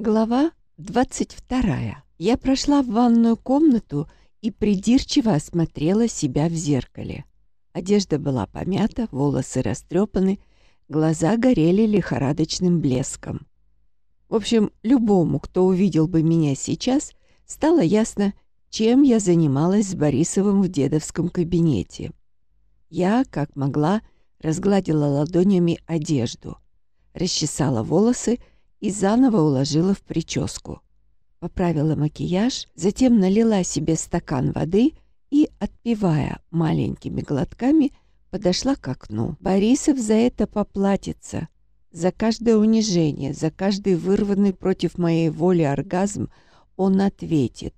Глава 22. Я прошла в ванную комнату и придирчиво осмотрела себя в зеркале. Одежда была помята, волосы растрепаны, глаза горели лихорадочным блеском. В общем, любому, кто увидел бы меня сейчас, стало ясно, чем я занималась с Борисовым в дедовском кабинете. Я, как могла, разгладила ладонями одежду, расчесала волосы и заново уложила в прическу. Поправила макияж, затем налила себе стакан воды и, отпивая маленькими глотками, подошла к окну. Борисов за это поплатится. За каждое унижение, за каждый вырванный против моей воли оргазм он ответит.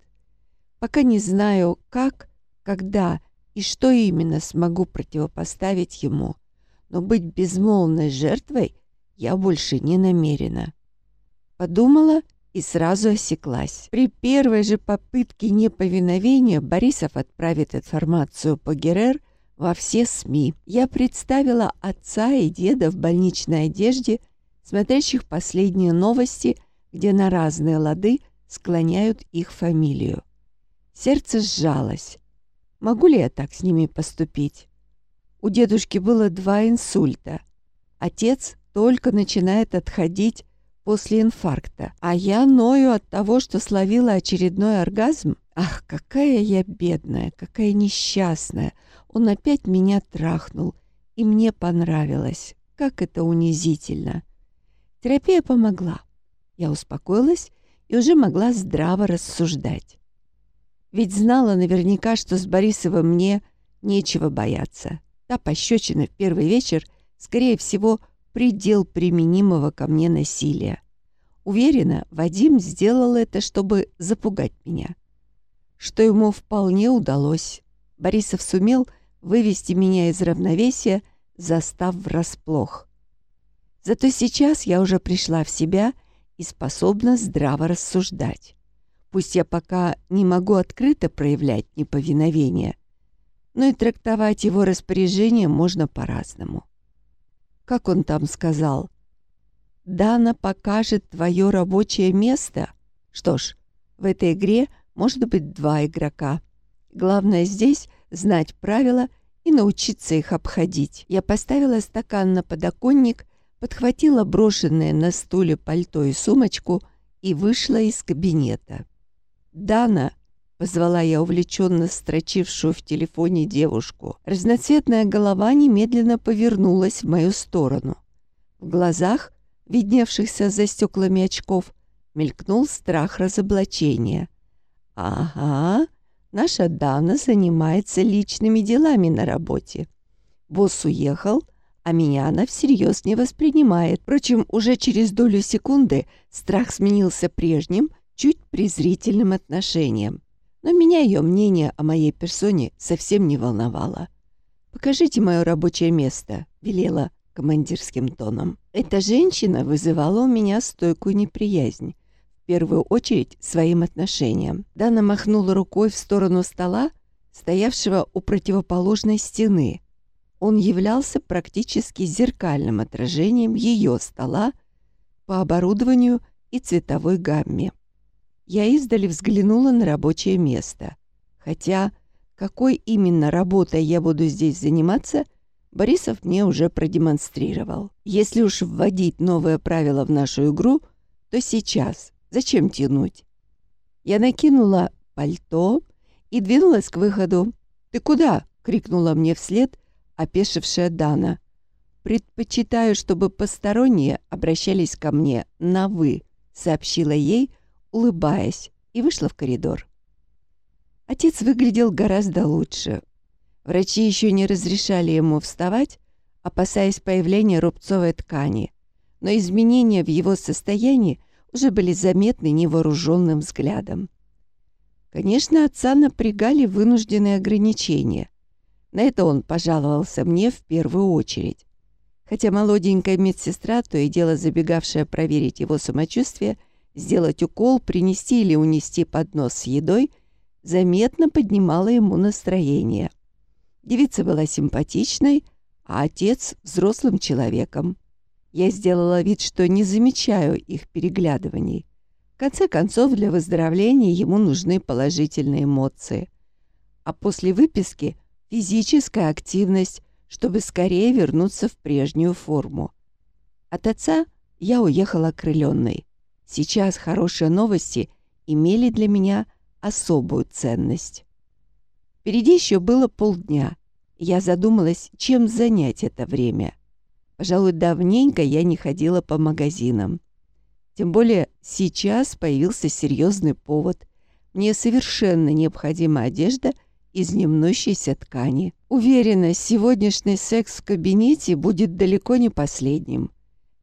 Пока не знаю, как, когда и что именно смогу противопоставить ему, но быть безмолвной жертвой я больше не намерена. Подумала и сразу осеклась. При первой же попытке неповиновения Борисов отправит информацию по Герер во все СМИ. Я представила отца и деда в больничной одежде, смотрящих последние новости, где на разные лады склоняют их фамилию. Сердце сжалось. Могу ли я так с ними поступить? У дедушки было два инсульта. Отец только начинает отходить после инфаркта, а я ною от того, что словила очередной оргазм. Ах, какая я бедная, какая несчастная. Он опять меня трахнул, и мне понравилось. Как это унизительно. Терапия помогла. Я успокоилась и уже могла здраво рассуждать. Ведь знала наверняка, что с Борисовым мне нечего бояться. Та пощечина в первый вечер, скорее всего, предел применимого ко мне насилия. Уверена, Вадим сделал это, чтобы запугать меня. Что ему вполне удалось. Борисов сумел вывести меня из равновесия, застав врасплох. Зато сейчас я уже пришла в себя и способна здраво рассуждать. Пусть я пока не могу открыто проявлять неповиновение, но и трактовать его распоряжение можно по-разному. Как он там сказал? «Дана покажет твое рабочее место». Что ж, в этой игре может быть два игрока. Главное здесь знать правила и научиться их обходить. Я поставила стакан на подоконник, подхватила брошенное на стуле пальто и сумочку и вышла из кабинета. «Дана!» — позвала я увлеченно строчившую в телефоне девушку. Разноцветная голова немедленно повернулась в мою сторону. В глазах, видневшихся за стеклами очков, мелькнул страх разоблачения. «Ага, наша Дана занимается личными делами на работе. Босс уехал, а меня она всерьез не воспринимает. Впрочем, уже через долю секунды страх сменился прежним — чуть презрительным отношением. Но меня ее мнение о моей персоне совсем не волновало. «Покажите мое рабочее место», — велела командирским тоном. Эта женщина вызывала у меня стойкую неприязнь. В первую очередь своим отношением. Дана махнула рукой в сторону стола, стоявшего у противоположной стены. Он являлся практически зеркальным отражением ее стола по оборудованию и цветовой гамме. Я издали взглянула на рабочее место. Хотя, какой именно работой я буду здесь заниматься, Борисов мне уже продемонстрировал. Если уж вводить новое правило в нашу игру, то сейчас. Зачем тянуть? Я накинула пальто и двинулась к выходу. «Ты куда?» — крикнула мне вслед опешившая Дана. «Предпочитаю, чтобы посторонние обращались ко мне на «вы», — сообщила ей, улыбаясь, и вышла в коридор. Отец выглядел гораздо лучше. Врачи еще не разрешали ему вставать, опасаясь появления рубцовой ткани, но изменения в его состоянии уже были заметны невооруженным взглядом. Конечно, отца напрягали вынужденные ограничения. На это он пожаловался мне в первую очередь. Хотя молоденькая медсестра, то и дело забегавшая проверить его самочувствие, сделать укол, принести или унести поднос с едой, заметно поднимала ему настроение. Девица была симпатичной, а отец — взрослым человеком. Я сделала вид, что не замечаю их переглядываний. конце концов, для выздоровления ему нужны положительные эмоции. А после выписки – физическая активность, чтобы скорее вернуться в прежнюю форму. От отца я уехала окрыленной. Сейчас хорошие новости имели для меня особую ценность. Впереди еще было полдня. Я задумалась, чем занять это время. Пожалуй, давненько я не ходила по магазинам. Тем более сейчас появился серьезный повод. Мне совершенно необходима одежда из немнущейся ткани. Уверена, сегодняшний секс в кабинете будет далеко не последним.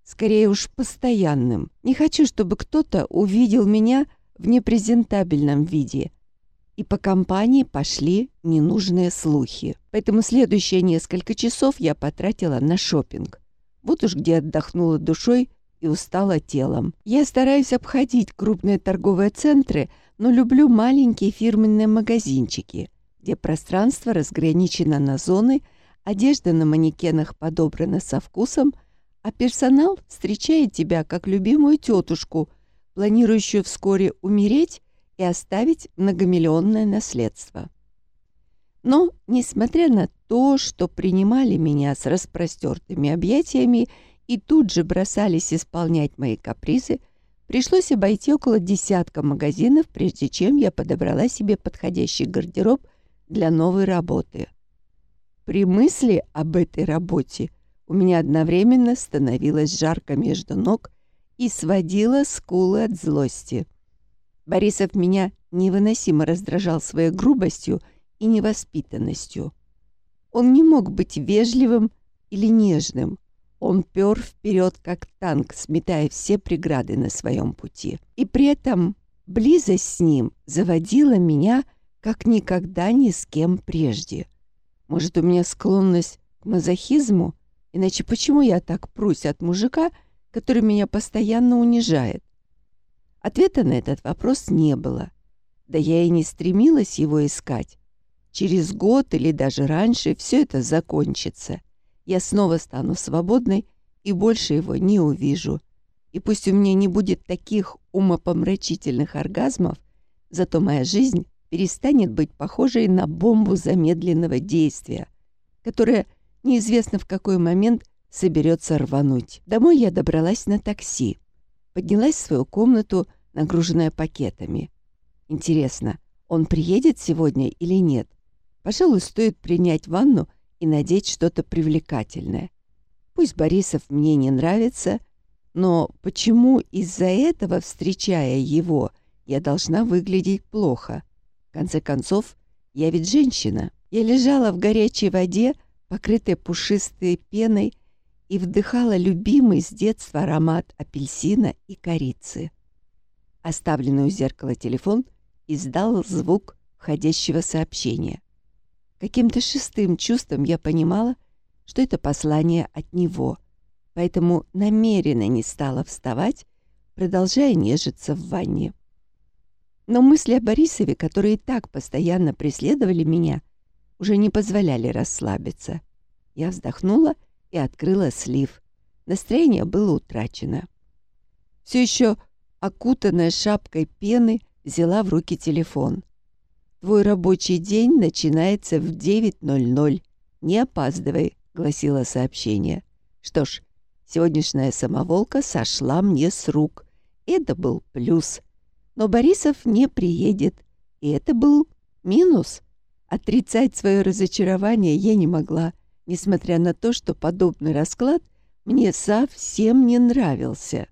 Скорее уж постоянным. Не хочу, чтобы кто-то увидел меня в непрезентабельном виде. И по компании пошли ненужные слухи. Поэтому следующие несколько часов я потратила на шопинг. Вот уж где отдохнула душой и устала телом. Я стараюсь обходить крупные торговые центры, но люблю маленькие фирменные магазинчики, где пространство разграничено на зоны, одежда на манекенах подобрана со вкусом, а персонал встречает тебя как любимую тетушку, планирующую вскоре умереть и оставить многомиллионное наследство. Но, несмотря на то, что принимали меня с распростертыми объятиями и тут же бросались исполнять мои капризы, пришлось обойти около десятка магазинов, прежде чем я подобрала себе подходящий гардероб для новой работы. При мысли об этой работе у меня одновременно становилось жарко между ног и сводило скулы от злости. Борисов меня невыносимо раздражал своей грубостью и невоспитанностью. Он не мог быть вежливым или нежным. Он пер вперед, как танк, сметая все преграды на своем пути. И при этом близость с ним заводила меня, как никогда ни с кем прежде. Может, у меня склонность к мазохизму? Иначе почему я так прусь от мужика, который меня постоянно унижает? Ответа на этот вопрос не было. Да я и не стремилась его искать. Через год или даже раньше все это закончится я снова стану свободной и больше его не увижу. И пусть у меня не будет таких умопомрачительных оргазмов, зато моя жизнь перестанет быть похожей на бомбу замедленного действия, которая неизвестно в какой момент соберется рвануть. Домой я добралась на такси. Поднялась в свою комнату, нагруженная пакетами. Интересно, он приедет сегодня или нет? Пожалуй, стоит принять ванну и надеть что-то привлекательное. Пусть Борисов мне не нравится, но почему из-за этого, встречая его, я должна выглядеть плохо? В конце концов, я ведь женщина. Я лежала в горячей воде, покрытой пушистой пеной, и вдыхала любимый с детства аромат апельсина и корицы. Оставленный у зеркала телефон издал звук входящего сообщения. Каким-то шестым чувством я понимала, что это послание от него, поэтому намеренно не стала вставать, продолжая нежиться в ванне. Но мысли о Борисове, которые так постоянно преследовали меня, уже не позволяли расслабиться. Я вздохнула и открыла слив. Настроение было утрачено. Все еще окутанная шапкой пены взяла в руки телефон. Твой рабочий день начинается в 9.00. Не опаздывай», — гласило сообщение. Что ж, сегодняшняя самоволка сошла мне с рук. Это был плюс. Но Борисов не приедет. И это был минус. Отрицать свое разочарование я не могла, несмотря на то, что подобный расклад мне совсем не нравился.